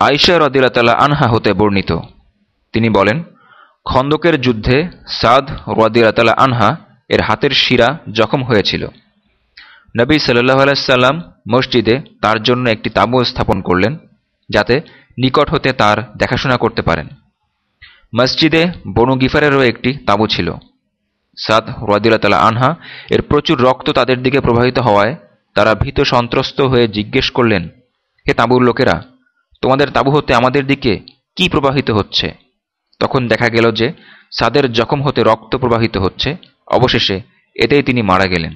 আইসা রদিল্লা আনহা হতে বর্ণিত। তিনি বলেন, খন্দকের যুদ্ধে সাদ রদিল্লা আনহা এর হাতের শিরা জখম হয়েছিল। নবী সাল্লাহ আলাইসাল্লাম মসজিদে তার জন্য একটি তাঁবু স্থাপন করলেন, যাতে নিকট হতে তার দেখাশোনা করতে পারেন। মসজিদে বনু গিফারেরও একটি তাঁবু ছিল। সাদ রদিল্লা আনহা এর প্রচুর রক্ত তাদের দিকে প্রবাহিত হওয়ায় তারা ভীত সন্ত্রস্ত হয়ে জিজ্ঞেস করলেন, হে তাঁবুর লোকেরা তোমাদের তাবু হতে আমাদের দিকে কি প্রবাহিত হচ্ছে? তখন দেখা গেল যে সাদের জখম হতে রক্ত প্রবাহিত হচ্ছে। অবশেষে এতেই তিনি মারা গেলেন।